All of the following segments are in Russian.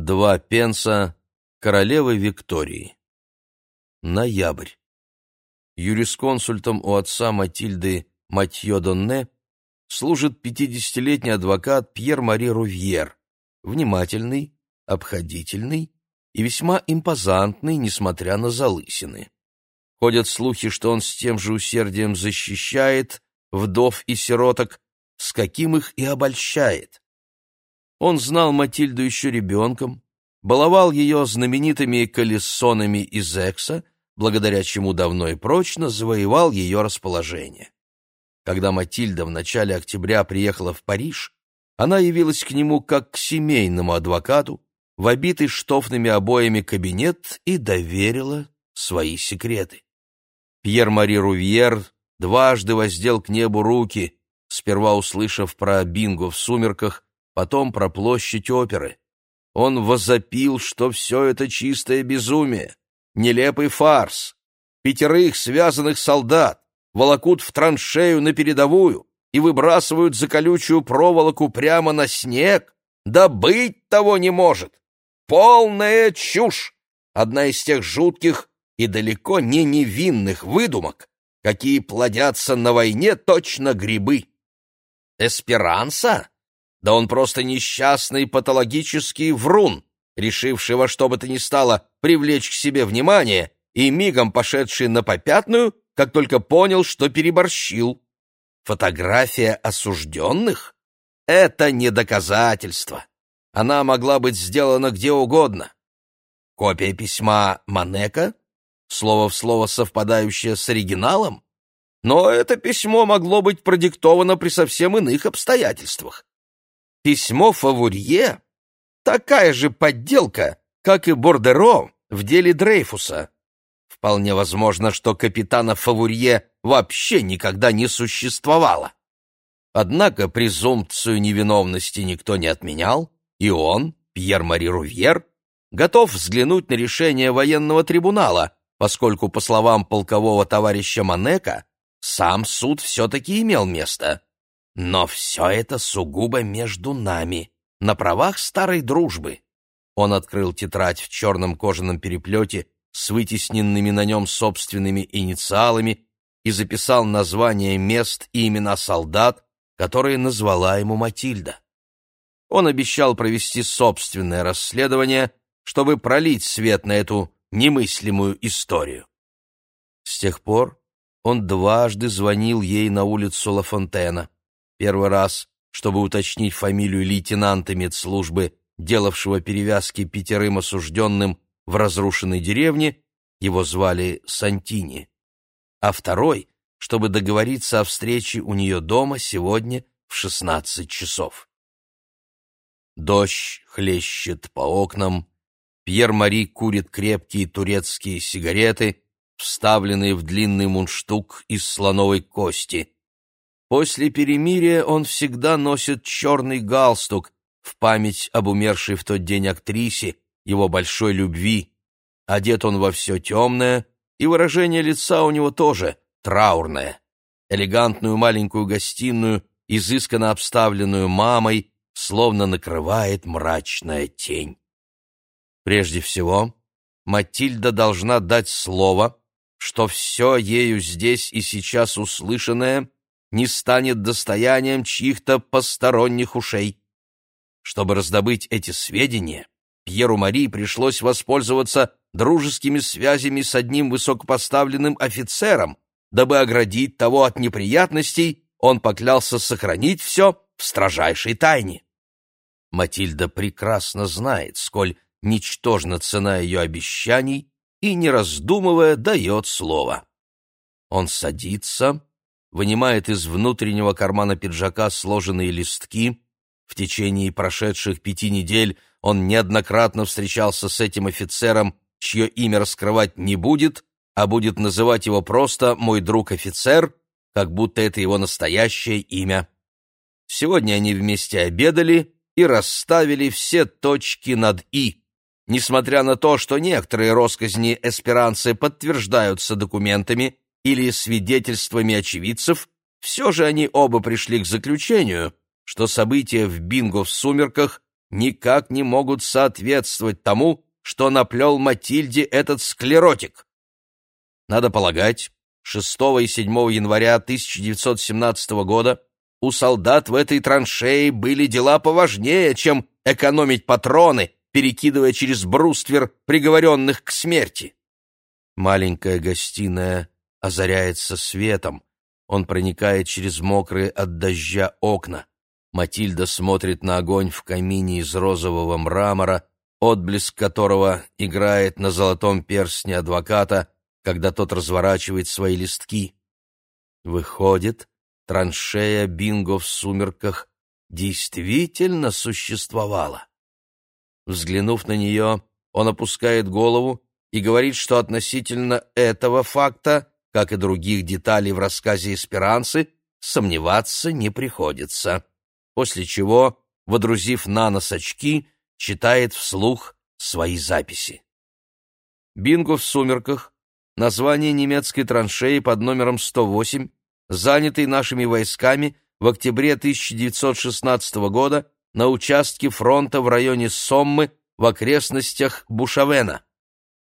Два пенса королевы Виктории. Ноябрь. Юрисконсультом у отца Матильды Матьё Донне служит 50-летний адвокат Пьер-Мари Рувьер, внимательный, обходительный и весьма импозантный, несмотря на залысины. Ходят слухи, что он с тем же усердием защищает вдов и сироток, с каким их и обольщает. Он знал Матильду еще ребенком, баловал ее знаменитыми колесонами из Экса, благодаря чему давно и прочно завоевал ее расположение. Когда Матильда в начале октября приехала в Париж, она явилась к нему как к семейному адвокату, в обитый штофными обоями кабинет и доверила свои секреты. Пьер-Мари Рувьер дважды воздел к небу руки, сперва услышав про бинго в сумерках, потом про площадь оперы. Он возопил, что все это чистое безумие, нелепый фарс. Пятерых связанных солдат волокут в траншею на передовую и выбрасывают за колючую проволоку прямо на снег. Да быть того не может! Полная чушь! Одна из тех жутких и далеко не невинных выдумок, какие плодятся на войне точно грибы. Эсперанса? Да он просто несчастный патологический врун, решивший во что бы то ни стало привлечь к себе внимание и мигом пошедший на попятную, как только понял, что переборщил. Фотография осужденных — это не доказательство. Она могла быть сделана где угодно. Копия письма Манека, слово в слово совпадающее с оригиналом, но это письмо могло быть продиктовано при совсем иных обстоятельствах. Письмо Фавурье — такая же подделка, как и Бордеро в деле Дрейфуса. Вполне возможно, что капитана Фавурье вообще никогда не существовало. Однако презумпцию невиновности никто не отменял, и он, Пьер-Мари Рувьер, готов взглянуть на решение военного трибунала, поскольку, по словам полкового товарища Манека, сам суд все-таки имел место. Но все это сугубо между нами, на правах старой дружбы. Он открыл тетрадь в черном кожаном переплете с вытесненными на нем собственными инициалами и записал названия мест и имена солдат, которые назвала ему Матильда. Он обещал провести собственное расследование, чтобы пролить свет на эту немыслимую историю. С тех пор он дважды звонил ей на улицу Лафонтена. Первый раз, чтобы уточнить фамилию лейтенанта медслужбы, делавшего перевязки пятерым осужденным в разрушенной деревне, его звали Сантини. А второй, чтобы договориться о встрече у нее дома сегодня в шестнадцать часов. Дождь хлещет по окнам. Пьер-Мари курит крепкие турецкие сигареты, вставленные в длинный мундштук из слоновой кости. После перемирия он всегда носит черный галстук в память об умершей в тот день актрисе, его большой любви. Одет он во все темное, и выражение лица у него тоже траурное. Элегантную маленькую гостиную, изысканно обставленную мамой, словно накрывает мрачная тень. Прежде всего, Матильда должна дать слово, что все ею здесь и сейчас услышанное не станет достоянием чьих-то посторонних ушей. Чтобы раздобыть эти сведения, Пьеру Мари пришлось воспользоваться дружескими связями с одним высокопоставленным офицером, дабы оградить того от неприятностей, он поклялся сохранить все в строжайшей тайне. Матильда прекрасно знает, сколь ничтожна цена ее обещаний, и, не раздумывая, дает слово. Он садится, вынимает из внутреннего кармана пиджака сложенные листки. В течение прошедших пяти недель он неоднократно встречался с этим офицером, чье имя раскрывать не будет, а будет называть его просто «мой друг-офицер», как будто это его настоящее имя. Сегодня они вместе обедали, и расставили все точки над «и». Несмотря на то, что некоторые росказни эсперанцы подтверждаются документами или свидетельствами очевидцев, все же они оба пришли к заключению, что события в бинго в сумерках никак не могут соответствовать тому, что наплел Матильде этот склеротик. Надо полагать, 6 и 7 января 1917 года у солдат в этой траншее были дела поважнее, чем экономить патроны, перекидывая через бруствер приговоренных к смерти. Маленькая гостиная озаряется светом. Он проникает через мокрые от дождя окна. Матильда смотрит на огонь в камине из розового мрамора, отблеск которого играет на золотом перстне адвоката, когда тот разворачивает свои листки. Выходит, траншея Бинго в сумерках действительно существовала. Взглянув на нее, он опускает голову и говорит, что относительно этого факта, как и других деталей в рассказе «Эсперанцы», сомневаться не приходится. После чего, водрузив на нос очки, читает вслух свои записи. Бинго в сумерках, название немецкой траншеи под номером 108, занятой нашими войсками в октябре 1916 года на участке фронта в районе Соммы в окрестностях Бушавена.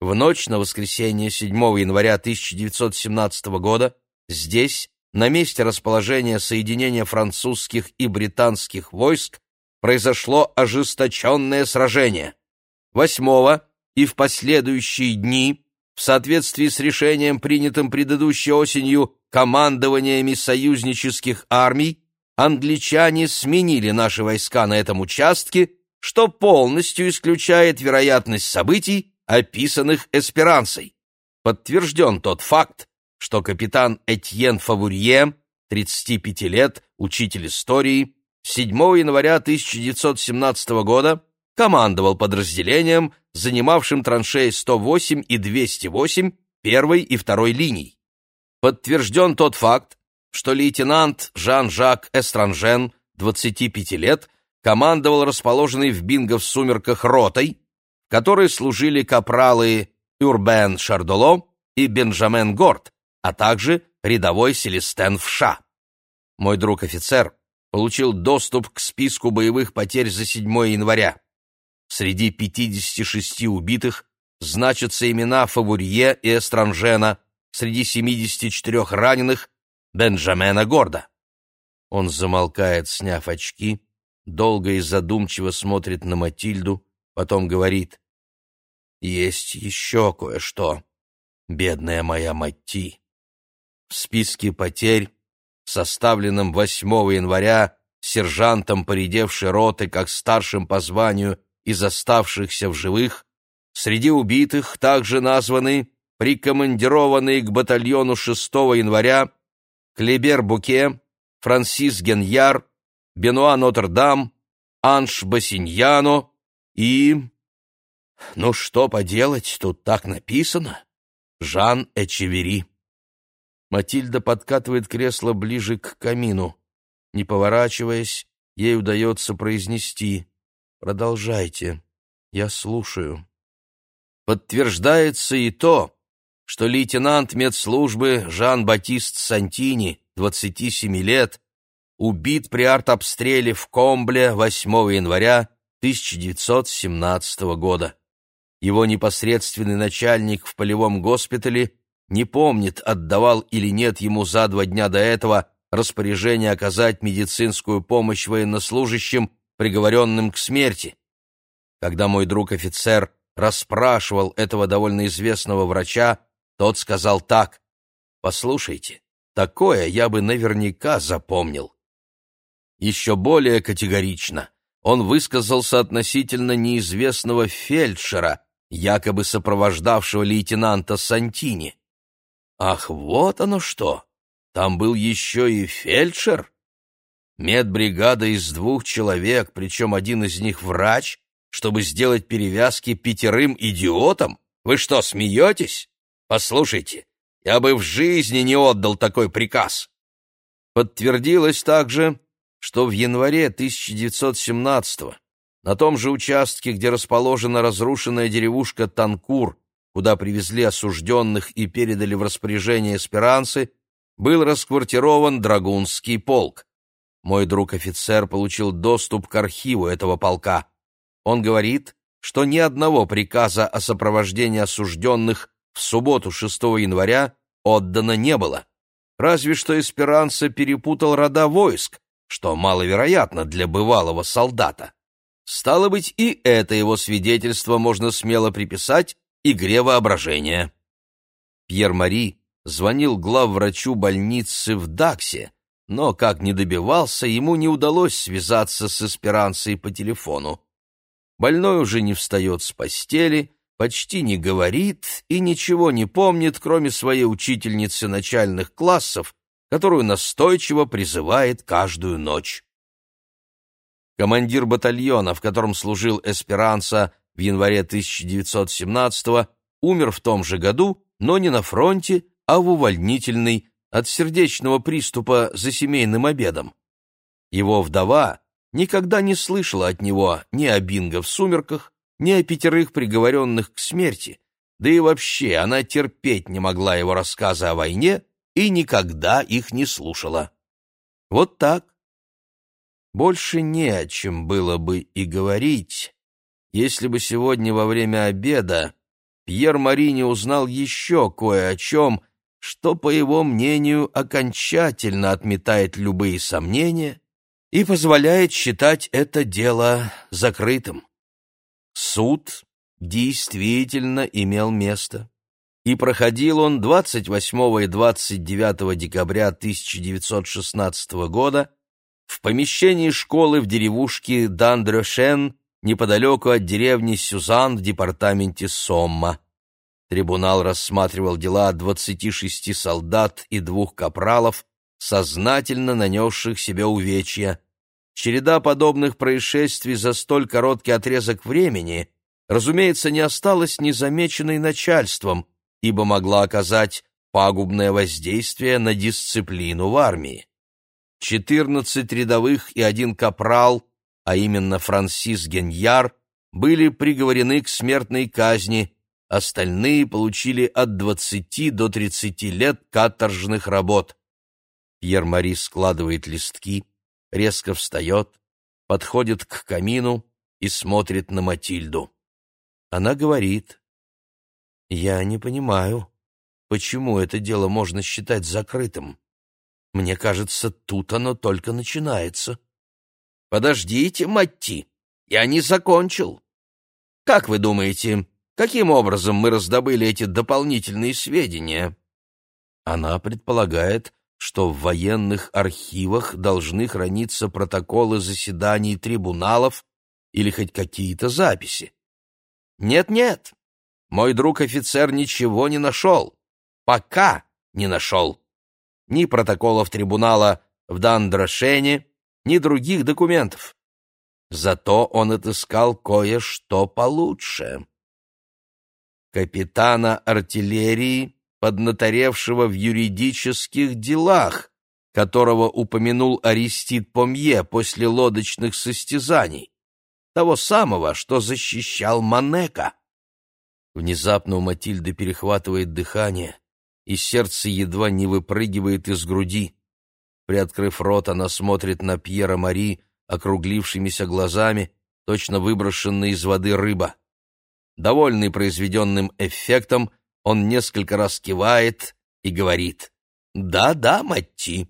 В ночь на воскресенье 7 января 1917 года здесь, на месте расположения соединения французских и британских войск, произошло ожесточенное сражение. 8 и в последующие дни, в соответствии с решением, принятым предыдущей осенью командованиями союзнических армий, англичане сменили наши войска на этом участке, что полностью исключает вероятность событий, описанных Эсперансой. Подтвержден тот факт, что капитан Этьен Фавурье, 35 лет, учитель истории, 7 января 1917 года командовал подразделением, занимавшим траншеи 108 и 208 первой и второй линий. Подтвержден тот факт, что лейтенант Жан-Жак Эстранжен, 25 лет, командовал расположенной в Бинго в сумерках ротой, которой служили капралы Урбен Шардоло и Бенджамен Горд, а также рядовой Селестен Вша. Мой друг-офицер получил доступ к списку боевых потерь за 7 января. Среди 56 убитых значатся имена Фавурье и Эстранжена, среди 74 раненых Бенджамена Горда. Он замолкает, сняв очки, долго и задумчиво смотрит на Матильду, потом говорит, «Есть еще кое-что, бедная моя Матти. В списке потерь, составленном 8 января сержантом поредевшей роты как старшим по званию из оставшихся в живых, среди убитых также названы прикомандированные к батальону 6 января Клебер Буке, Франсис Геньяр, Бенуа Нотр-Дам, Анш Басиньяно и... Ну что поделать, тут так написано. Жан Эчевери. Матильда подкатывает кресло ближе к камину. Не поворачиваясь, ей удается произнести «Продолжайте, я слушаю». Подтверждается и то, что лейтенант медслужбы Жан-Батист Сантини, 27 лет, убит при артобстреле в Комбле 8 января 1917 года. Его непосредственный начальник в полевом госпитале не помнит, отдавал или нет ему за два дня до этого распоряжение оказать медицинскую помощь военнослужащим, приговоренным к смерти. Когда мой друг-офицер расспрашивал этого довольно известного врача, тот сказал так. «Послушайте, такое я бы наверняка запомнил». Еще более категорично он высказался относительно неизвестного фельдшера, якобы сопровождавшего лейтенанта Сантини. «Ах, вот оно что! Там был еще и фельдшер!» Медбригада из двух человек, причем один из них врач, чтобы сделать перевязки пятерым идиотам? Вы что, смеетесь? Послушайте, я бы в жизни не отдал такой приказ. Подтвердилось также, что в январе 1917 на том же участке, где расположена разрушенная деревушка Танкур, куда привезли осужденных и передали в распоряжение эсперанцы, был расквартирован Драгунский полк. Мой друг-офицер получил доступ к архиву этого полка. Он говорит, что ни одного приказа о сопровождении осужденных в субботу 6 января отдано не было. Разве что Эсперанца перепутал рода войск, что маловероятно для бывалого солдата. Стало быть, и это его свидетельство можно смело приписать игре воображения. Пьер-Мари звонил главврачу больницы в Даксе, но, как не добивался, ему не удалось связаться с Эсперанцей по телефону. Больной уже не встает с постели, почти не говорит и ничего не помнит, кроме своей учительницы начальных классов, которую настойчиво призывает каждую ночь. Командир батальона, в котором служил Эсперанца в январе 1917 умер в том же году, но не на фронте, а в увольнительной от сердечного приступа за семейным обедом. Его вдова никогда не слышала от него ни о Бинго в сумерках, ни о пятерых приговоренных к смерти, да и вообще она терпеть не могла его рассказы о войне и никогда их не слушала. Вот так. Больше не о чем было бы и говорить, если бы сегодня во время обеда Пьер Мари не узнал еще кое о чем, что, по его мнению, окончательно отметает любые сомнения и позволяет считать это дело закрытым. Суд действительно имел место, и проходил он 28 и 29 декабря 1916 года в помещении школы в деревушке Дандрёшен неподалеку от деревни Сюзан в департаменте Сомма. Трибунал рассматривал дела 26 солдат и двух капралов, сознательно нанесших себе увечья. Череда подобных происшествий за столь короткий отрезок времени, разумеется, не осталась незамеченной начальством, ибо могла оказать пагубное воздействие на дисциплину в армии. Четырнадцать рядовых и один капрал, а именно Франсис Геньяр, были приговорены к смертной казни, остальные получили от двадцати до тридцати лет каторжных работ. Пьер-Мари складывает листки, резко встает, подходит к камину и смотрит на Матильду. Она говорит, «Я не понимаю, почему это дело можно считать закрытым. Мне кажется, тут оно только начинается». «Подождите, Матти, я не закончил. Как вы думаете, Каким образом мы раздобыли эти дополнительные сведения? Она предполагает, что в военных архивах должны храниться протоколы заседаний трибуналов или хоть какие-то записи. Нет-нет, мой друг-офицер ничего не нашел. Пока не нашел. Ни протоколов трибунала в Дандрашене, ни других документов. Зато он отыскал кое-что получше капитана артиллерии, поднаторевшего в юридических делах, которого упомянул Аристид Помье после лодочных состязаний, того самого, что защищал Манека. Внезапно у Матильды перехватывает дыхание, и сердце едва не выпрыгивает из груди. Приоткрыв рот, она смотрит на Пьера Мари округлившимися глазами, точно выброшенная из воды рыба. Довольный произведенным эффектом, он несколько раз кивает и говорит «Да-да, Матти,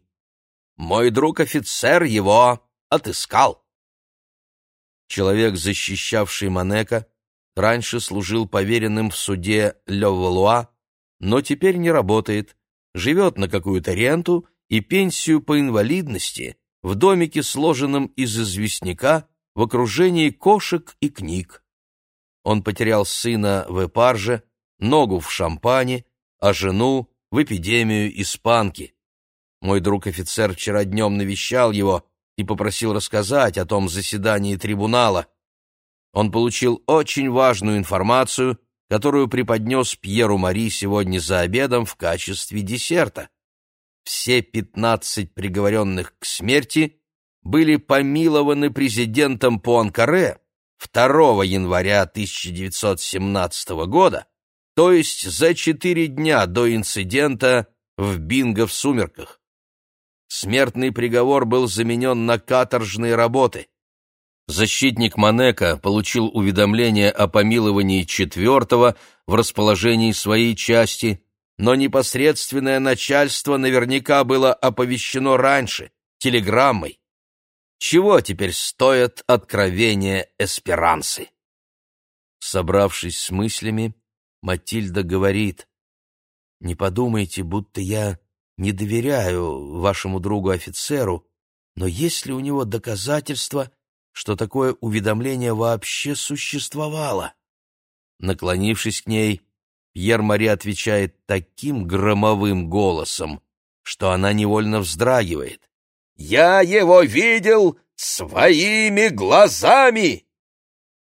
мой друг-офицер его отыскал». Человек, защищавший Манека, раньше служил поверенным в суде Левалуа, но теперь не работает, живет на какую-то ренту и пенсию по инвалидности в домике, сложенном из известняка, в окружении кошек и книг. Он потерял сына в Эпарже, ногу в Шампане, а жену в эпидемию испанки. Мой друг-офицер вчера днем навещал его и попросил рассказать о том заседании трибунала. Он получил очень важную информацию, которую преподнес Пьеру Мари сегодня за обедом в качестве десерта. Все пятнадцать приговоренных к смерти были помилованы президентом Пуанкаре 2 января 1917 года, то есть за четыре дня до инцидента в Бинго в сумерках. Смертный приговор был заменен на каторжные работы. Защитник Манека получил уведомление о помиловании четвертого в расположении своей части, но непосредственное начальство наверняка было оповещено раньше, телеграммой. Чего теперь стоят откровения эсперанцы? Собравшись с мыслями, Матильда говорит, «Не подумайте, будто я не доверяю вашему другу-офицеру, но есть ли у него доказательства, что такое уведомление вообще существовало?» Наклонившись к ней, Пьер-Мари отвечает таким громовым голосом, что она невольно вздрагивает. «Я его видел своими глазами!»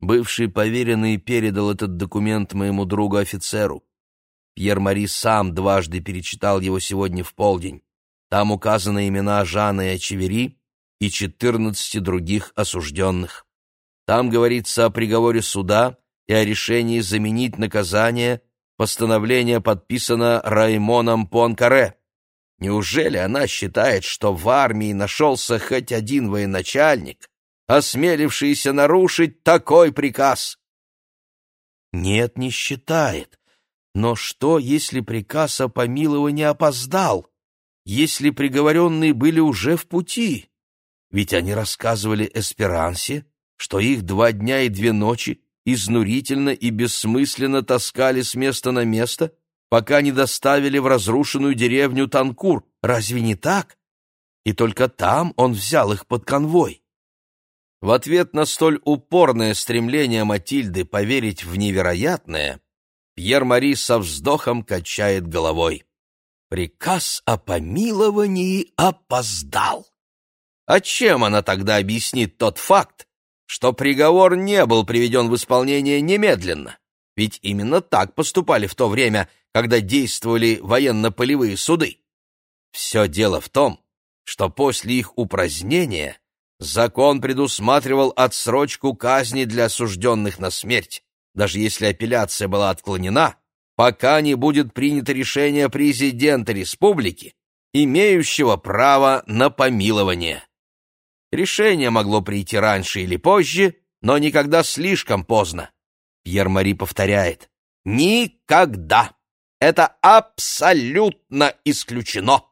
Бывший поверенный передал этот документ моему другу-офицеру. Пьер-Мари сам дважды перечитал его сегодня в полдень. Там указаны имена Жана и Очевери и четырнадцати других осужденных. Там говорится о приговоре суда и о решении заменить наказание Постановление подписано Раймоном Пуанкаре. Неужели она считает, что в армии нашелся хоть один военачальник, осмелившийся нарушить такой приказ? Нет, не считает. Но что, если приказ о помиловании опоздал? Если приговоренные были уже в пути? Ведь они рассказывали Эсперансе, что их два дня и две ночи изнурительно и бессмысленно таскали с места на место, пока не доставили в разрушенную деревню Танкур. Разве не так? И только там он взял их под конвой. В ответ на столь упорное стремление Матильды поверить в невероятное, Пьер-Мари со вздохом качает головой. Приказ о помиловании опоздал. А чем она тогда объяснит тот факт, что приговор не был приведен в исполнение немедленно, ведь именно так поступали в то время, когда действовали военно-полевые суды. Все дело в том, что после их упразднения закон предусматривал отсрочку казни для осужденных на смерть, даже если апелляция была отклонена, пока не будет принято решение президента республики, имеющего право на помилование. Решение могло прийти раньше или позже, но никогда слишком поздно. Пьер-Мари повторяет. Никогда! Это абсолютно исключено!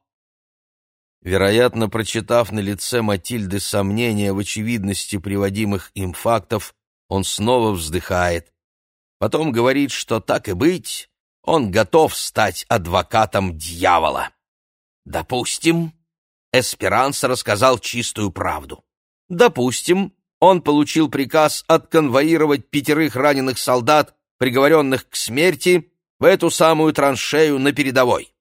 Вероятно, прочитав на лице Матильды сомнения в очевидности приводимых им фактов, он снова вздыхает. Потом говорит, что так и быть, он готов стать адвокатом дьявола. Допустим, Эсперанса рассказал чистую правду. Допустим, он получил приказ отконвоировать пятерых раненых солдат, приговоренных к смерти, в эту самую траншею на передовой.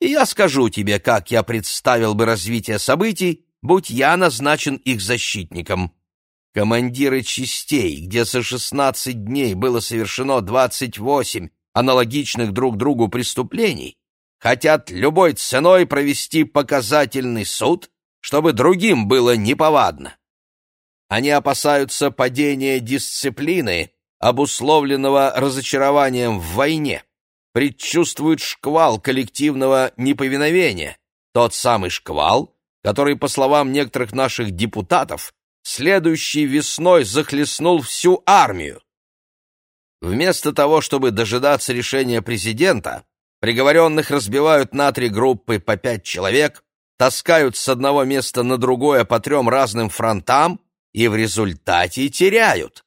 И я скажу тебе, как я представил бы развитие событий, будь я назначен их защитником. Командиры частей, где за 16 дней было совершено 28 аналогичных друг другу преступлений, хотят любой ценой провести показательный суд, чтобы другим было неповадно. Они опасаются падения дисциплины, обусловленного разочарованием в войне, предчувствуют шквал коллективного неповиновения, тот самый шквал, который, по словам некоторых наших депутатов, следующей весной захлестнул всю армию. Вместо того, чтобы дожидаться решения президента, Приговоренных разбивают на три группы по пять человек, таскают с одного места на другое по трем разным фронтам и в результате теряют.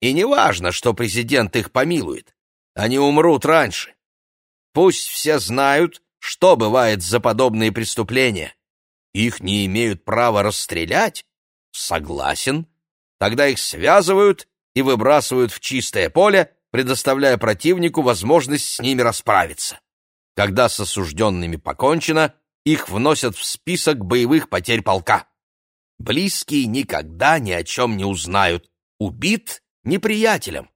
И не важно, что президент их помилует. Они умрут раньше. Пусть все знают, что бывает за подобные преступления. Их не имеют права расстрелять? Согласен. Тогда их связывают и выбрасывают в чистое поле, предоставляя противнику возможность с ними расправиться. Когда с осужденными покончено, их вносят в список боевых потерь полка. Близкие никогда ни о чем не узнают, убит неприятелем.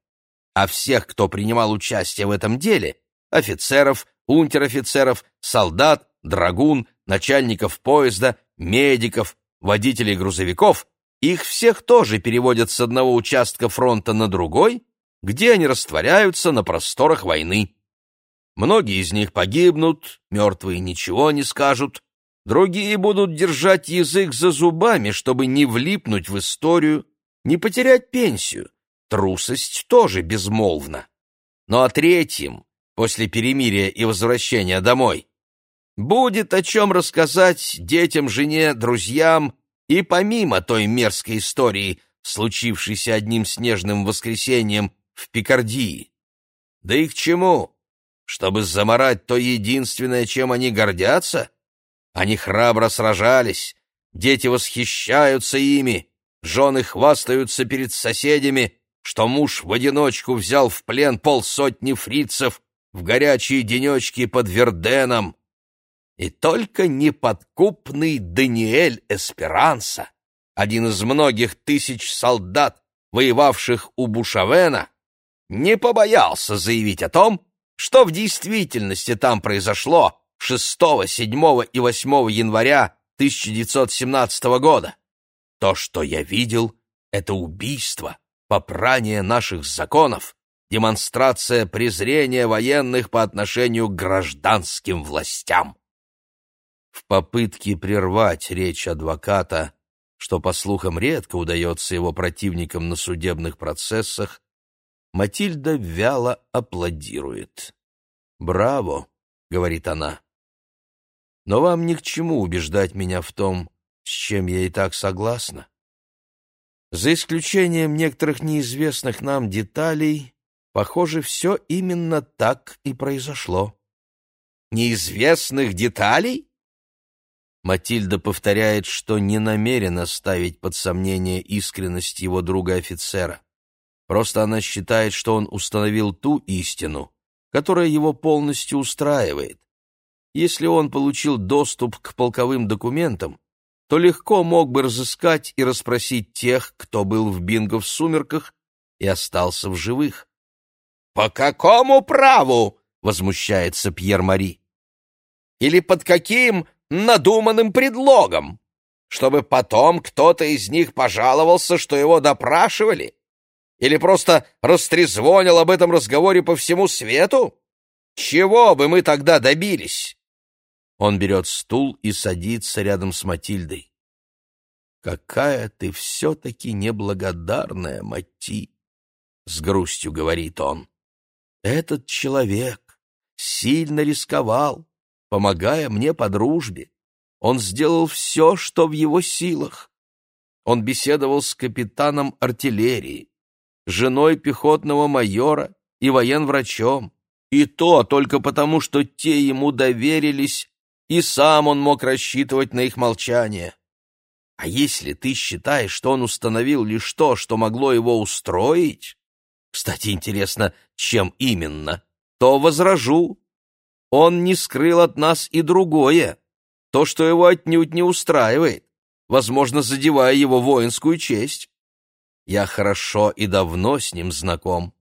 А всех, кто принимал участие в этом деле, офицеров, унтер-офицеров, солдат, драгун, начальников поезда, медиков, водителей грузовиков, их всех тоже переводят с одного участка фронта на другой где они растворяются на просторах войны. Многие из них погибнут, мертвые ничего не скажут, Другие будут держать язык за зубами, чтобы не влипнуть в историю, не потерять пенсию. Трусость тоже безмолвна. Но о третьем, после перемирия и возвращения домой, будет о чем рассказать детям, жене, друзьям и помимо той мерзкой истории, случившейся одним снежным воскресеньем в Пикардии. Да и к чему? Чтобы заморать то единственное, чем они гордятся? Они храбро сражались, дети восхищаются ими, жены хвастаются перед соседями, что муж в одиночку взял в плен полсотни фрицев в горячие денечки под Верденом. И только неподкупный Даниэль Эсперанса, один из многих тысяч солдат, воевавших у Бушавена, не побоялся заявить о том, что в действительности там произошло 6, 7 и 8 января 1917 года. То, что я видел, это убийство, попрание наших законов, демонстрация презрения военных по отношению к гражданским властям. В попытке прервать речь адвоката, что, по слухам, редко удается его противникам на судебных процессах, Матильда вяло аплодирует. «Браво!» — говорит она. «Но вам ни к чему убеждать меня в том, с чем я и так согласна. За исключением некоторых неизвестных нам деталей, похоже, все именно так и произошло». «Неизвестных деталей?» Матильда повторяет, что не намерена ставить под сомнение искренность его друга-офицера. Просто она считает, что он установил ту истину, которая его полностью устраивает. Если он получил доступ к полковым документам, то легко мог бы разыскать и расспросить тех, кто был в бинго в сумерках и остался в живых. «По какому праву?» — возмущается Пьер-Мари. «Или под каким надуманным предлогом? Чтобы потом кто-то из них пожаловался, что его допрашивали? Или просто растрезвонил об этом разговоре по всему свету? Чего бы мы тогда добились?» Он берет стул и садится рядом с Матильдой. «Какая ты все-таки неблагодарная, Мати!» — с грустью говорит он. «Этот человек сильно рисковал, помогая мне по дружбе. Он сделал все, что в его силах. Он беседовал с капитаном артиллерии, женой пехотного майора и военврачом. И то только потому, что те ему доверились, и сам он мог рассчитывать на их молчание. А если ты считаешь, что он установил лишь то, что могло его устроить, кстати, интересно, чем именно, то возражу. Он не скрыл от нас и другое, то, что его отнюдь не устраивает, возможно, задевая его воинскую честь. Я хорошо и давно с ним знаком.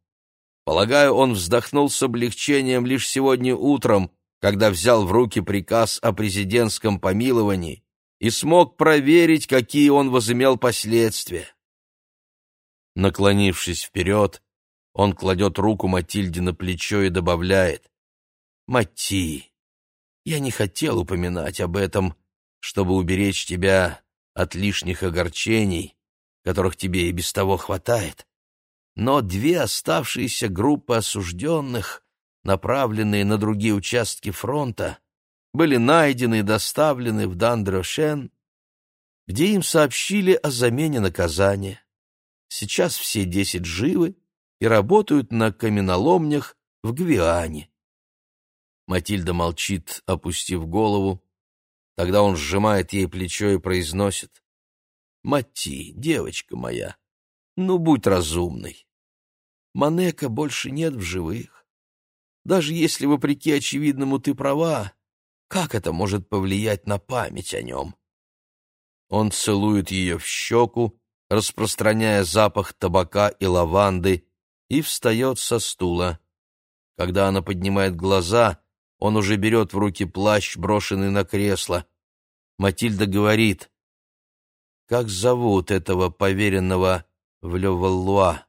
Полагаю, он вздохнул с облегчением лишь сегодня утром, когда взял в руки приказ о президентском помиловании и смог проверить, какие он возымел последствия. Наклонившись вперед, он кладет руку Матильде на плечо и добавляет «Мати, я не хотел упоминать об этом, чтобы уберечь тебя от лишних огорчений, которых тебе и без того хватает. Но две оставшиеся группы осужденных, направленные на другие участки фронта, были найдены и доставлены в Дандрошен, где им сообщили о замене наказания. Сейчас все десять живы и работают на каменоломнях в Гвиане. Матильда молчит, опустив голову. Тогда он сжимает ей плечо и произносит. Мати, девочка моя, ну будь разумной. Манека больше нет в живых. Даже если, вопреки очевидному, ты права, как это может повлиять на память о нем? Он целует ее в щеку, распространяя запах табака и лаванды, и встает со стула. Когда она поднимает глаза, он уже берет в руки плащ, брошенный на кресло. Матильда говорит, как зовут этого поверенного в Леваллуа?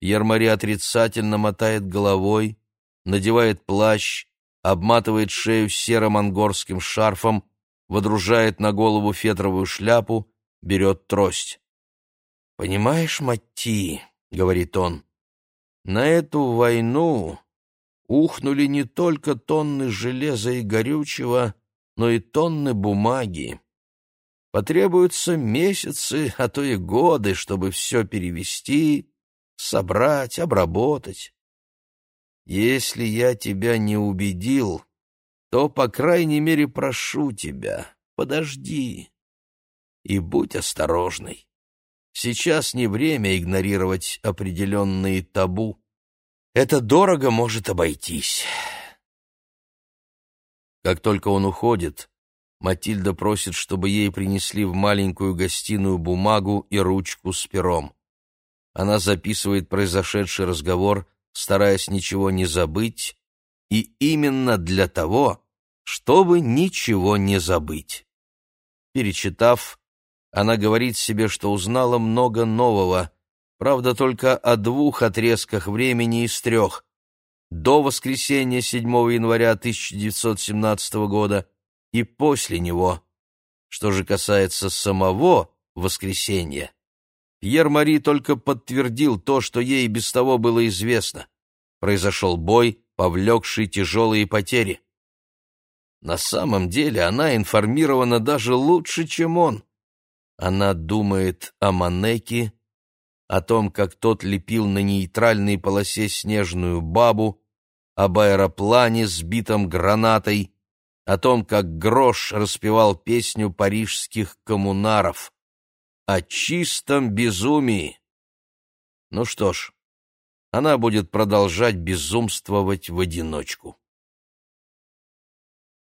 Ермари отрицательно мотает головой, надевает плащ, обматывает шею серым ангорским шарфом, водружает на голову фетровую шляпу, берет трость. «Понимаешь, Матти, — говорит он, — на эту войну ухнули не только тонны железа и горючего, но и тонны бумаги. Потребуются месяцы, а то и годы, чтобы все перевести, собрать, обработать. Если я тебя не убедил, то, по крайней мере, прошу тебя, подожди и будь осторожной. Сейчас не время игнорировать определенные табу. Это дорого может обойтись. Как только он уходит, Матильда просит, чтобы ей принесли в маленькую гостиную бумагу и ручку с пером. Она записывает произошедший разговор, стараясь ничего не забыть, и именно для того, чтобы ничего не забыть. Перечитав, она говорит себе, что узнала много нового, правда, только о двух отрезках времени из трех. До воскресенья 7 января 1917 года и после него. Что же касается самого воскресенья, Пьер-Мари только подтвердил то, что ей без того было известно. Произошел бой, повлекший тяжелые потери. На самом деле она информирована даже лучше, чем он. Она думает о Манеке, о том, как тот лепил на нейтральной полосе снежную бабу, об аэроплане, сбитом гранатой, о том, как Грош распевал песню парижских коммунаров, о чистом безумии. Ну что ж, она будет продолжать безумствовать в одиночку.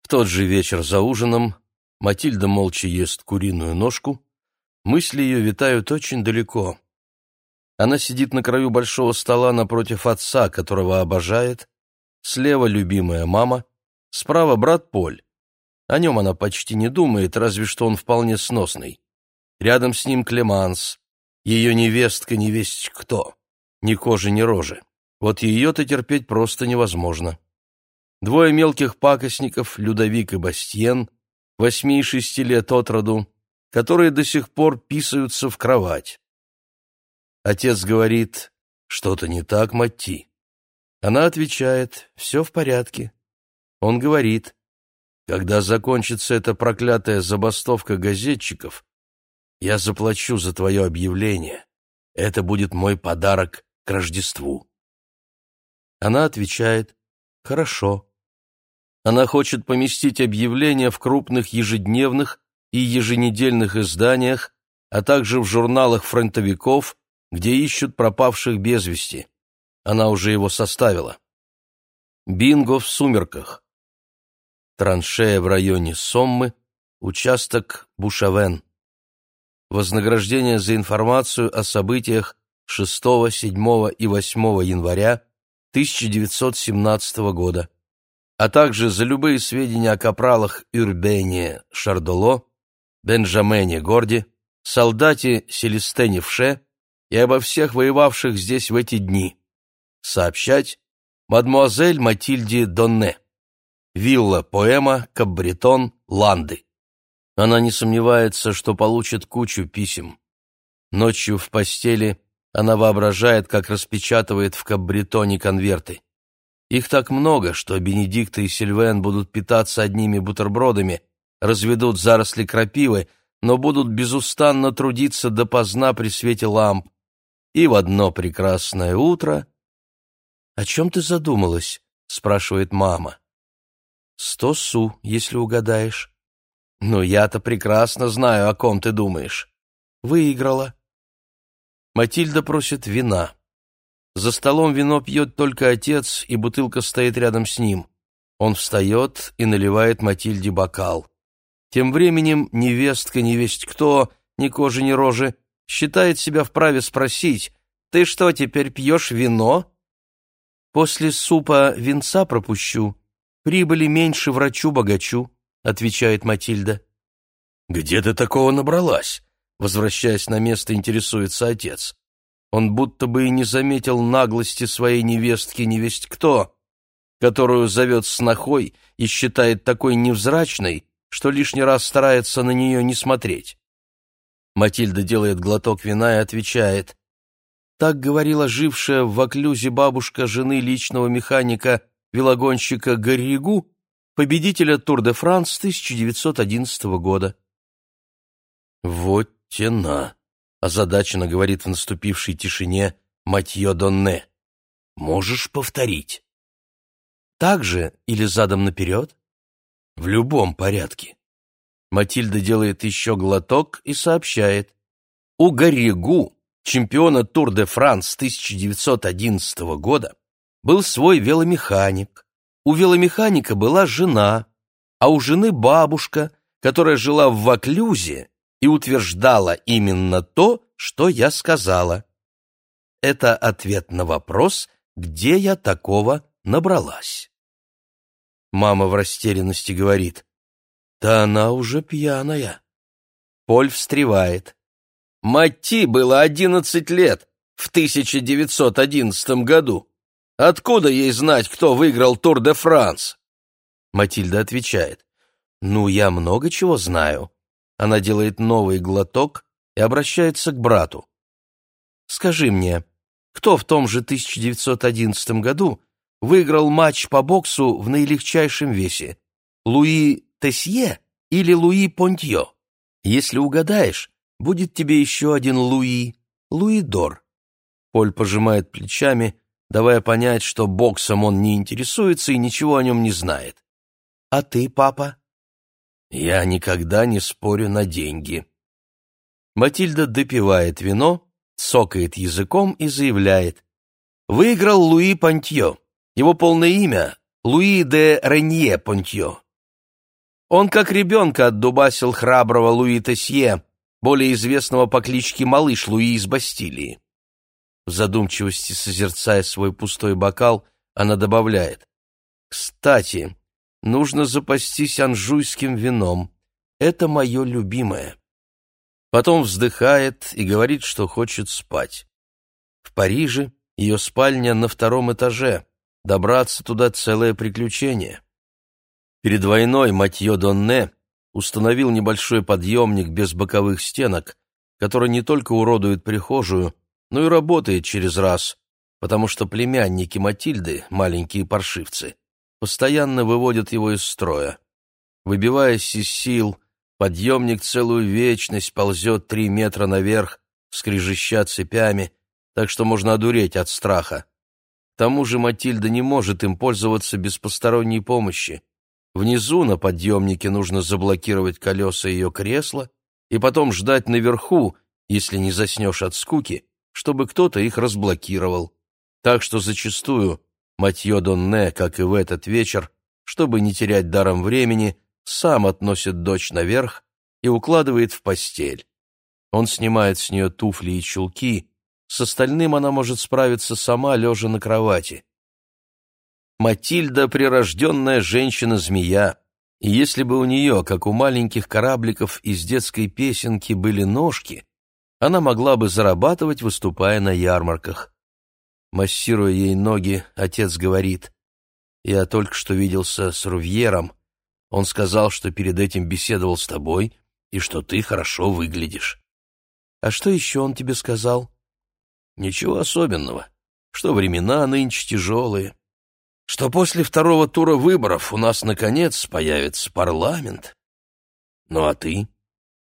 В тот же вечер за ужином Матильда молча ест куриную ножку, Мысли ее витают очень далеко. Она сидит на краю большого стола напротив отца, которого обожает, слева любимая мама, справа брат Поль. О нем она почти не думает, разве что он вполне сносный. Рядом с ним Клеманс, ее невестка невесть кто, ни кожи, ни рожи. Вот ее-то терпеть просто невозможно. Двое мелких пакостников, Людовик и Бастиен, восьми и шести лет от роду, которые до сих пор писаются в кровать. Отец говорит, что-то не так, Матти. Она отвечает, все в порядке. Он говорит, когда закончится эта проклятая забастовка газетчиков, я заплачу за твое объявление. Это будет мой подарок к Рождеству. Она отвечает, хорошо. Она хочет поместить объявление в крупных ежедневных и еженедельных изданиях, а также в журналах фронтовиков, где ищут пропавших без вести. Она уже его составила. Бинго в сумерках. Траншея в районе Соммы, участок Бушавен. Вознаграждение за информацию о событиях 6, 7 и 8 января 1917 года, а также за любые сведения о капралах Юрбене Шардоло, Бенджамене Горди, солдате Селестене Вше и обо всех воевавших здесь в эти дни. Сообщать мадмуазель Матильде Донне. Вилла, поэма, Каббретон, Ланды. Она не сомневается, что получит кучу писем. Ночью в постели она воображает, как распечатывает в Каббретоне конверты. Их так много, что Бенедикт и Сильвен будут питаться одними бутербродами – разведут заросли крапивы, но будут безустанно трудиться допоздна при свете ламп. И в одно прекрасное утро... — О чем ты задумалась? — спрашивает мама. — Сто су, если угадаешь. — Ну, я-то прекрасно знаю, о ком ты думаешь. Выиграла. Матильда просит вина. За столом вино пьет только отец, и бутылка стоит рядом с ним. Он встает и наливает Матильде бокал. Тем временем невестка, невесть кто, ни кожи, ни рожи, считает себя вправе спросить, «Ты что, теперь пьешь вино?» «После супа винца пропущу. Прибыли меньше врачу-богачу», — отвечает Матильда. «Где ты такого набралась?» Возвращаясь на место, интересуется отец. Он будто бы и не заметил наглости своей невестки невесть кто, которую зовет снохой и считает такой невзрачной, что лишний раз старается на нее не смотреть. Матильда делает глоток вина и отвечает. Так говорила жившая в Ваклюзе бабушка жены личного механика-велогонщика Гарригу, победителя Тур-де-Франс 1911 года. «Вот те на», — озадаченно говорит в наступившей тишине Матье Донне. «Можешь повторить?» «Так же или задом наперед?» «В любом порядке». Матильда делает еще глоток и сообщает. «У Гарригу, чемпиона Тур-де-Франс 1911 года, был свой веломеханик. У веломеханика была жена, а у жены бабушка, которая жила в Ваклюзе и утверждала именно то, что я сказала. Это ответ на вопрос, где я такого набралась. Мама в растерянности говорит, «Да она уже пьяная». Поль встревает. Матти было одиннадцать лет в 1911 году. Откуда ей знать, кто выиграл Тур-де-Франс? Матильда отвечает. «Ну, я много чего знаю. Она делает новый глоток и обращается к брату. «Скажи мне, кто в том же 1911 году выиграл матч по боксу в наилегчайшем весе? Луи Тесье или Луи Понтье? Если угадаешь, будет тебе еще один Луи, Луи Дор». Поль пожимает плечами, давая понять, что боксом он не интересуется и ничего о нем не знает. «А ты, папа?» Я никогда не спорю на деньги. Матильда допивает вино, цокает языком и заявляет. Выиграл Луи Понтье. Его полное имя — Луи де Ренье Понтье. Он как ребенка отдубасил храброго Луи Тесье, более известного по кличке Малыш Луи из Бастилии. В задумчивости созерцая свой пустой бокал, она добавляет. «Кстати, нужно запастись анжуйским вином. Это мое любимое. Потом вздыхает и говорит, что хочет спать. В Париже ее спальня на втором этаже. Добраться туда целое приключение. Перед войной Матье Донне установил небольшой подъемник без боковых стенок, который не только уродует прихожую, но и работает через раз, потому что племянники Матильды, маленькие паршивцы, постоянно выводят его из строя. Выбиваясь из сил, подъемник целую вечность ползет три метра наверх, скрежеща цепями, так что можно одуреть от страха. К тому же Матильда не может им пользоваться без посторонней помощи. Внизу на подъемнике нужно заблокировать колеса ее кресла и потом ждать наверху, если не заснешь от скуки, чтобы кто-то их разблокировал. Так что зачастую Матье Донне, как и в этот вечер, чтобы не терять даром времени, сам относит дочь наверх и укладывает в постель. Он снимает с нее туфли и чулки, с остальным она может справиться сама, лежа на кровати. Матильда — прирожденная женщина-змея, и если бы у нее, как у маленьких корабликов из детской песенки, были ножки, она могла бы зарабатывать, выступая на ярмарках. Массируя ей ноги, отец говорит, «Я только что виделся с Рувьером. Он сказал, что перед этим беседовал с тобой и что ты хорошо выглядишь». «А что еще он тебе сказал?» «Ничего особенного. Что времена нынче тяжелые. Что после второго тура выборов у нас, наконец, появится парламент. Ну а ты?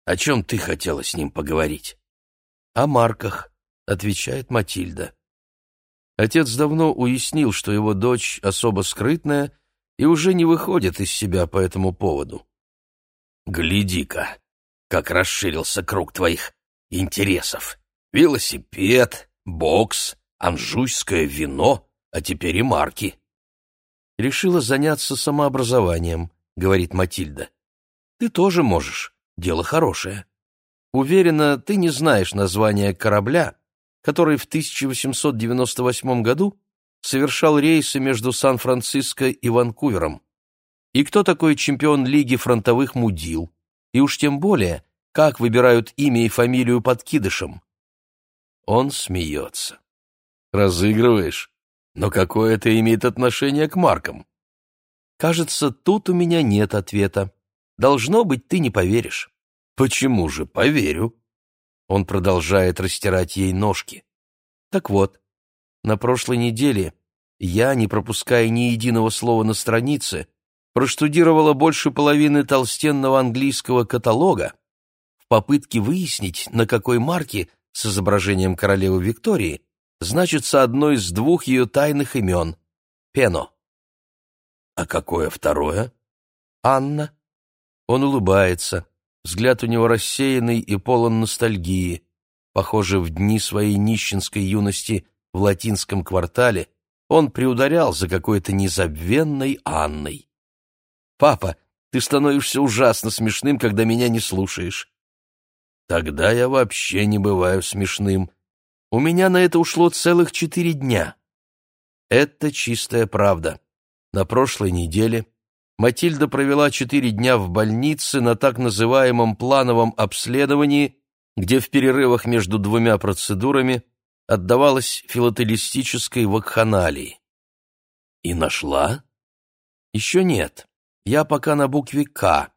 О чем ты хотела с ним поговорить?» «О марках», — отвечает Матильда. Отец давно уяснил, что его дочь особо скрытная и уже не выходит из себя по этому поводу. «Гляди-ка, как расширился круг твоих интересов. Велосипед, бокс, анжуйское вино, а теперь и марки». «Решила заняться самообразованием», — говорит Матильда. «Ты тоже можешь, дело хорошее. Уверена, ты не знаешь названия корабля, который в 1898 году совершал рейсы между Сан-Франциско и Ванкувером. И кто такой чемпион Лиги фронтовых мудил? И уж тем более, как выбирают имя и фамилию подкидышем? Он смеется. «Разыгрываешь? Но какое это имеет отношение к маркам?» Кажется, тут у меня нет ответа. Должно быть, ты не поверишь. Почему же поверю? Он продолжает растирать ей ножки. Так вот, на прошлой неделе я, не пропуская ни единого слова на странице, проштудировала больше половины толстенного английского каталога в попытке выяснить, на какой марке с изображением королевы Виктории значится одно из двух ее тайных имен — Пено. А какое второе? Анна. Он улыбается. Взгляд у него рассеянный и полон ностальгии. Похоже, в дни своей нищенской юности в латинском квартале он приударял за какой-то незабвенной Анной. «Папа, ты становишься ужасно смешным, когда меня не слушаешь». «Тогда я вообще не бываю смешным. У меня на это ушло целых четыре дня». Это чистая правда. На прошлой неделе Матильда провела четыре дня в больнице на так называемом плановом обследовании, где в перерывах между двумя процедурами отдавалась филателистической вакханалии. И нашла? Еще нет. Я пока на букве «К»,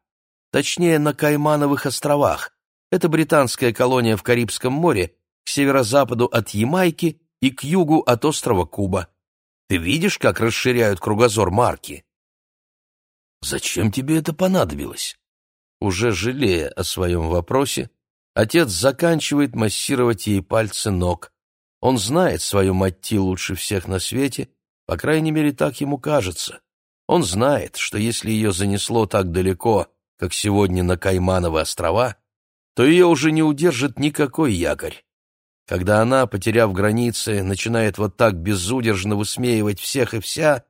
точнее, на Каймановых островах. Это британская колония в Карибском море, к северо-западу от Ямайки и к югу от острова Куба. Ты видишь, как расширяют кругозор марки? Зачем тебе это понадобилось? Уже жалея о своем вопросе, отец заканчивает массировать ей пальцы ног. Он знает свою Матти лучше всех на свете, по крайней мере, так ему кажется. Он знает, что если ее занесло так далеко, как сегодня на Каймановы острова, то ее уже не удержит никакой якорь. Когда она, потеряв границы, начинает вот так безудержно высмеивать всех и вся,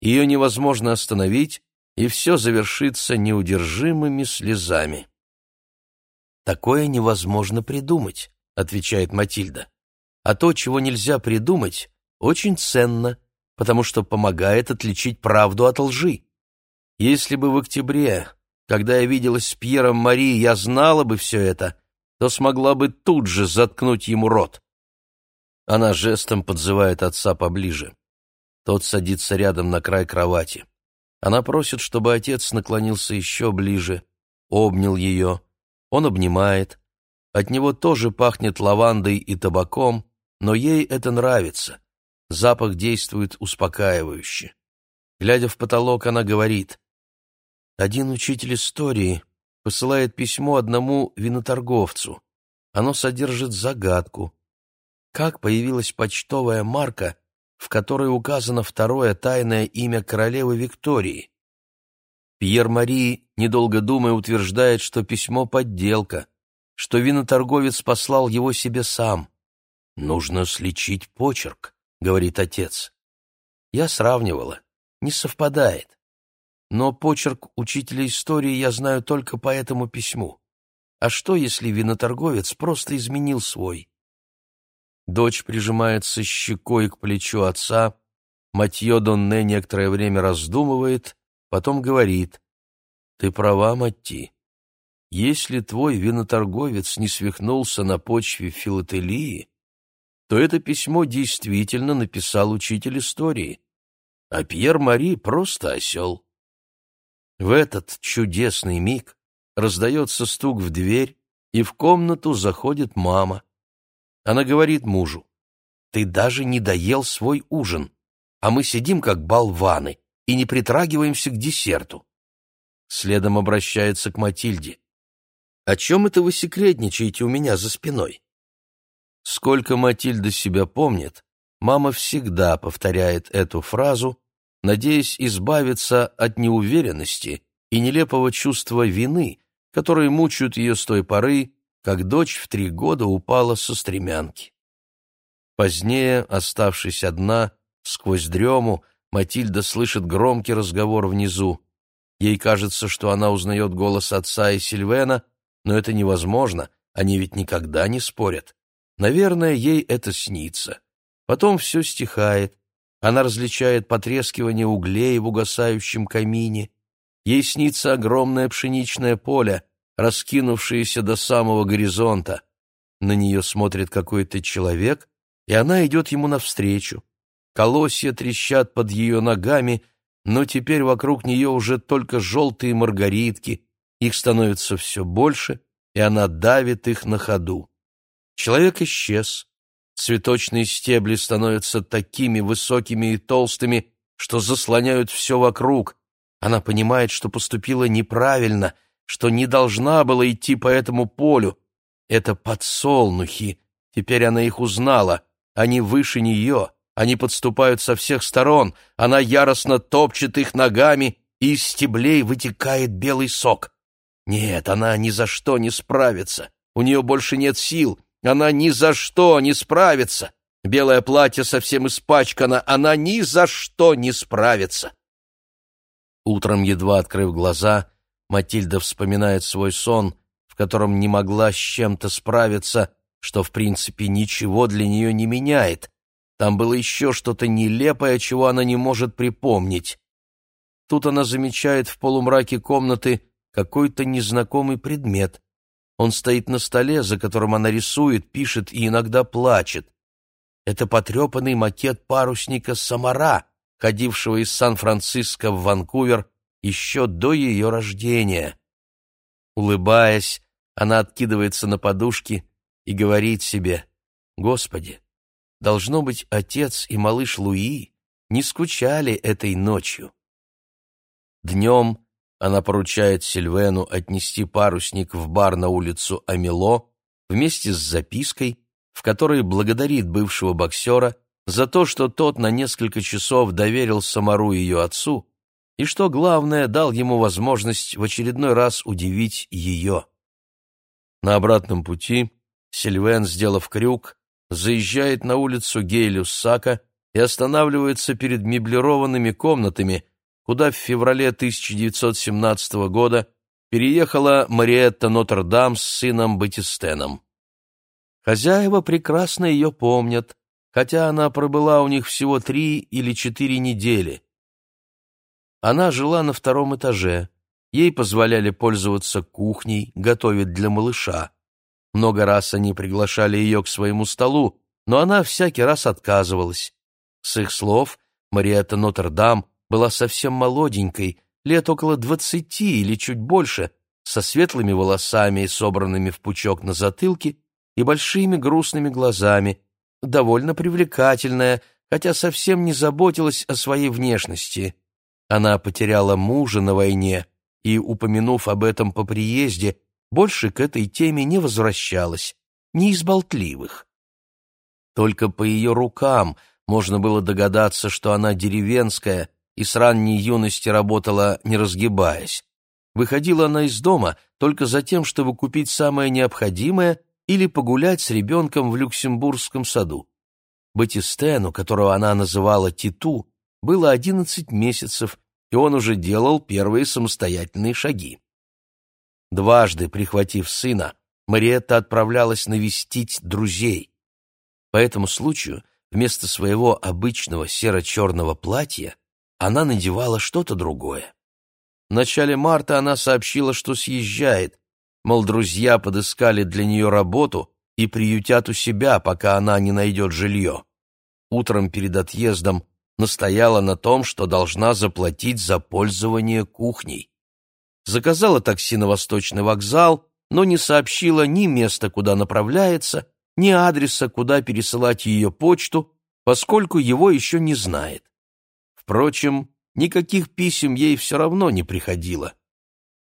ее невозможно остановить, и все завершится неудержимыми слезами. «Такое невозможно придумать», — отвечает Матильда. «А то, чего нельзя придумать, очень ценно, потому что помогает отличить правду от лжи. Если бы в октябре, когда я виделась с Пьером Мари, я знала бы все это, то смогла бы тут же заткнуть ему рот». Она жестом подзывает отца поближе. Тот садится рядом на край кровати. Она просит, чтобы отец наклонился еще ближе, обнял ее. Он обнимает. От него тоже пахнет лавандой и табаком, но ей это нравится. Запах действует успокаивающе. Глядя в потолок, она говорит. Один учитель истории посылает письмо одному виноторговцу. Оно содержит загадку. Как появилась почтовая марка в которой указано второе тайное имя королевы Виктории. Пьер-Мари, недолго думая, утверждает, что письмо — подделка, что виноторговец послал его себе сам. «Нужно сличить почерк», — говорит отец. Я сравнивала. Не совпадает. Но почерк учителя истории я знаю только по этому письму. А что, если виноторговец просто изменил свой? Дочь прижимается щекой к плечу отца. Матье Донне некоторое время раздумывает, потом говорит. «Ты права, Матти. Если твой виноторговец не свихнулся на почве филателии, то это письмо действительно написал учитель истории, а Пьер-Мари просто осел». В этот чудесный миг раздается стук в дверь, и в комнату заходит мама. Она говорит мужу, «Ты даже не доел свой ужин, а мы сидим как болваны и не притрагиваемся к десерту». Следом обращается к Матильде. «О чем это вы секретничаете у меня за спиной?» Сколько Матильда себя помнит, мама всегда повторяет эту фразу, надеясь избавиться от неуверенности и нелепого чувства вины, которые мучают ее с той поры, как дочь в три года упала со стремянки. Позднее, оставшись одна, сквозь дрему, Матильда слышит громкий разговор внизу. Ей кажется, что она узнает голос отца и Сильвена, но это невозможно, они ведь никогда не спорят. Наверное, ей это снится. Потом все стихает. Она различает потрескивание углей в угасающем камине. Ей снится огромное пшеничное поле, раскинувшаяся до самого горизонта. На нее смотрит какой-то человек, и она идет ему навстречу. Колосья трещат под ее ногами, но теперь вокруг нее уже только желтые маргаритки, их становится все больше, и она давит их на ходу. Человек исчез. Цветочные стебли становятся такими высокими и толстыми, что заслоняют все вокруг. Она понимает, что поступила неправильно, что не должна была идти по этому полю. Это подсолнухи. Теперь она их узнала. Они выше нее. Они подступают со всех сторон. Она яростно топчет их ногами, и из стеблей вытекает белый сок. Нет, она ни за что не справится. У нее больше нет сил. Она ни за что не справится. Белое платье совсем испачкано. Она ни за что не справится. Утром, едва открыв глаза, Матильда вспоминает свой сон, в котором не могла с чем-то справиться, что, в принципе, ничего для нее не меняет. Там было еще что-то нелепое, чего она не может припомнить. Тут она замечает в полумраке комнаты какой-то незнакомый предмет. Он стоит на столе, за которым она рисует, пишет и иногда плачет. Это потрепанный макет парусника «Самара», ходившего из Сан-Франциско в Ванкувер еще до ее рождения. Улыбаясь, она откидывается на подушки и говорит себе, «Господи, должно быть, отец и малыш Луи не скучали этой ночью». Днем она поручает Сильвену отнести парусник в бар на улицу Амело вместе с запиской, в которой благодарит бывшего боксера за то, что тот на несколько часов доверил Самару ее отцу и, что главное, дал ему возможность в очередной раз удивить ее. На обратном пути Сильвен, сделав крюк, заезжает на улицу Гейлюс-Сака и останавливается перед меблированными комнатами – куда в феврале 1917 года переехала Мариетта Нотр-Дам с сыном Батистеном. Хозяева прекрасно ее помнят, хотя она пробыла у них всего три или четыре недели. Она жила на втором этаже, ей позволяли пользоваться кухней, готовить для малыша. Много раз они приглашали ее к своему столу, но она всякий раз отказывалась. С их слов, Мариетта Нотр-Дам была совсем молоденькой, лет около двадцати или чуть больше, со светлыми волосами, собранными в пучок на затылке, и большими грустными глазами, довольно привлекательная, хотя совсем не заботилась о своей внешности. Она потеряла мужа на войне и, упомянув об этом по приезде, больше к этой теме не возвращалась, не из болтливых. Только по ее рукам можно было догадаться, что она деревенская, и с ранней юности работала, не разгибаясь. Выходила она из дома только за тем, чтобы купить самое необходимое или погулять с ребенком в Люксембургском саду. Батистену, которого она называла Титу, было одиннадцать месяцев, и он уже делал первые самостоятельные шаги. Дважды прихватив сына, Мариетта отправлялась навестить друзей. По этому случаю вместо своего обычного серо-черного платья она надевала что-то другое. В начале марта она сообщила, что съезжает, мол, друзья подыскали для нее работу и приютят у себя, пока она не найдет жилье. Утром перед отъездом настояла на том, что должна заплатить за пользование кухней. Заказала такси на Восточный вокзал, но не сообщила ни места, куда направляется, ни адреса, куда пересылать ее почту, поскольку его еще не знает. Впрочем, никаких писем ей все равно не приходило.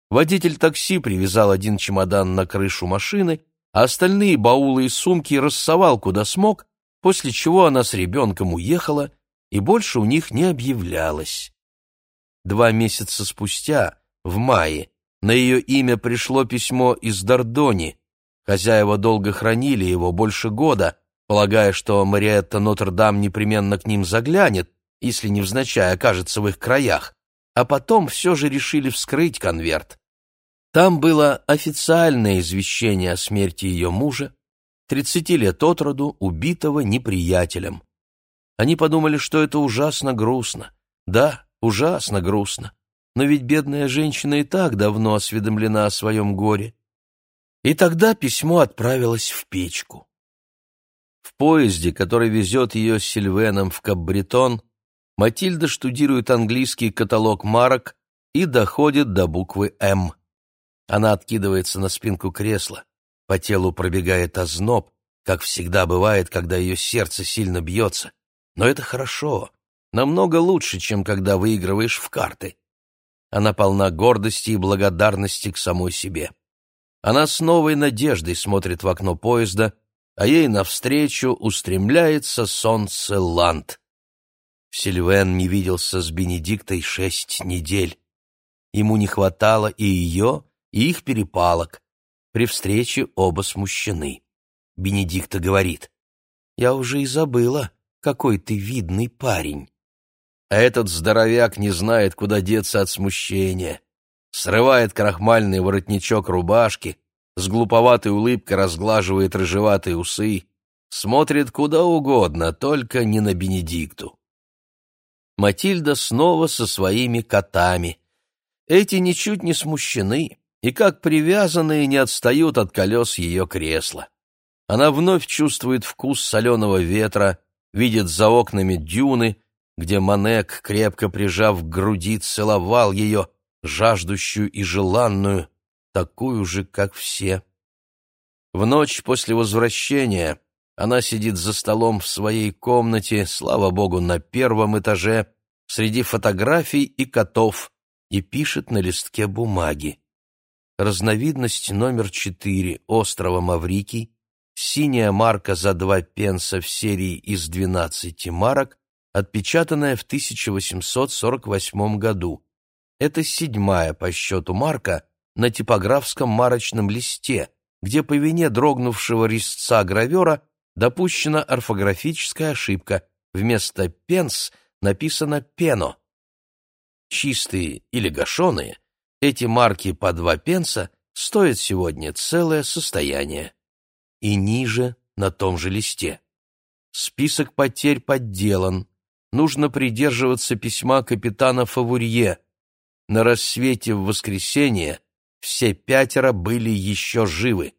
Водитель такси привязал один чемодан на крышу машины, а остальные баулы и сумки рассовал куда смог, после чего она с ребенком уехала и больше у них не объявлялась. Два месяца спустя, в мае, на ее имя пришло письмо из Дордони. Хозяева долго хранили его, больше года, полагая, что Мариетта Нотр-Дам непременно к ним заглянет, если невзначай окажется в их краях, а потом все же решили вскрыть конверт. Там было официальное извещение о смерти ее мужа, тридцати лет от роду, убитого неприятелем. Они подумали, что это ужасно грустно. Да, ужасно грустно. Но ведь бедная женщина и так давно осведомлена о своем горе. И тогда письмо отправилось в печку. В поезде, который везет ее с Сильвеном в Каббретон, Матильда штудирует английский каталог марок и доходит до буквы «М». Она откидывается на спинку кресла. По телу пробегает озноб, как всегда бывает, когда ее сердце сильно бьется. Но это хорошо, намного лучше, чем когда выигрываешь в карты. Она полна гордости и благодарности к самой себе. Она с новой надеждой смотрит в окно поезда, а ей навстречу устремляется солнце Ланд. Сильвен не виделся с Бенедиктой шесть недель. Ему не хватало и ее, и их перепалок. При встрече оба смущены. Бенедикта говорит, «Я уже и забыла, какой ты видный парень». А этот здоровяк не знает, куда деться от смущения. Срывает крахмальный воротничок рубашки, с глуповатой улыбкой разглаживает рыжеватые усы, смотрит куда угодно, только не на Бенедикту. Матильда снова со своими котами. Эти ничуть не смущены и, как привязанные, не отстают от колес ее кресла. Она вновь чувствует вкус соленого ветра, видит за окнами дюны, где Манек, крепко прижав к груди, целовал ее, жаждущую и желанную, такую же, как все. В ночь после возвращения она сидит за столом в своей комнате, слава богу, на первом этаже, среди фотографий и котов, и пишет на листке бумаги. Разновидность номер четыре острова Маврикий, синяя марка за два пенса в серии из двенадцати марок, отпечатанная в 1848 году. Это седьмая по счету марка на типографском марочном листе, где по вине дрогнувшего резца гравера допущена орфографическая ошибка. Вместо «пенс» написано «пено». Чистые или гашеные, эти марки по два пенса стоят сегодня целое состояние. И ниже, на том же листе. Список потерь подделан. Нужно придерживаться письма капитана Фавурье. На рассвете в воскресенье все пятеро были еще живы.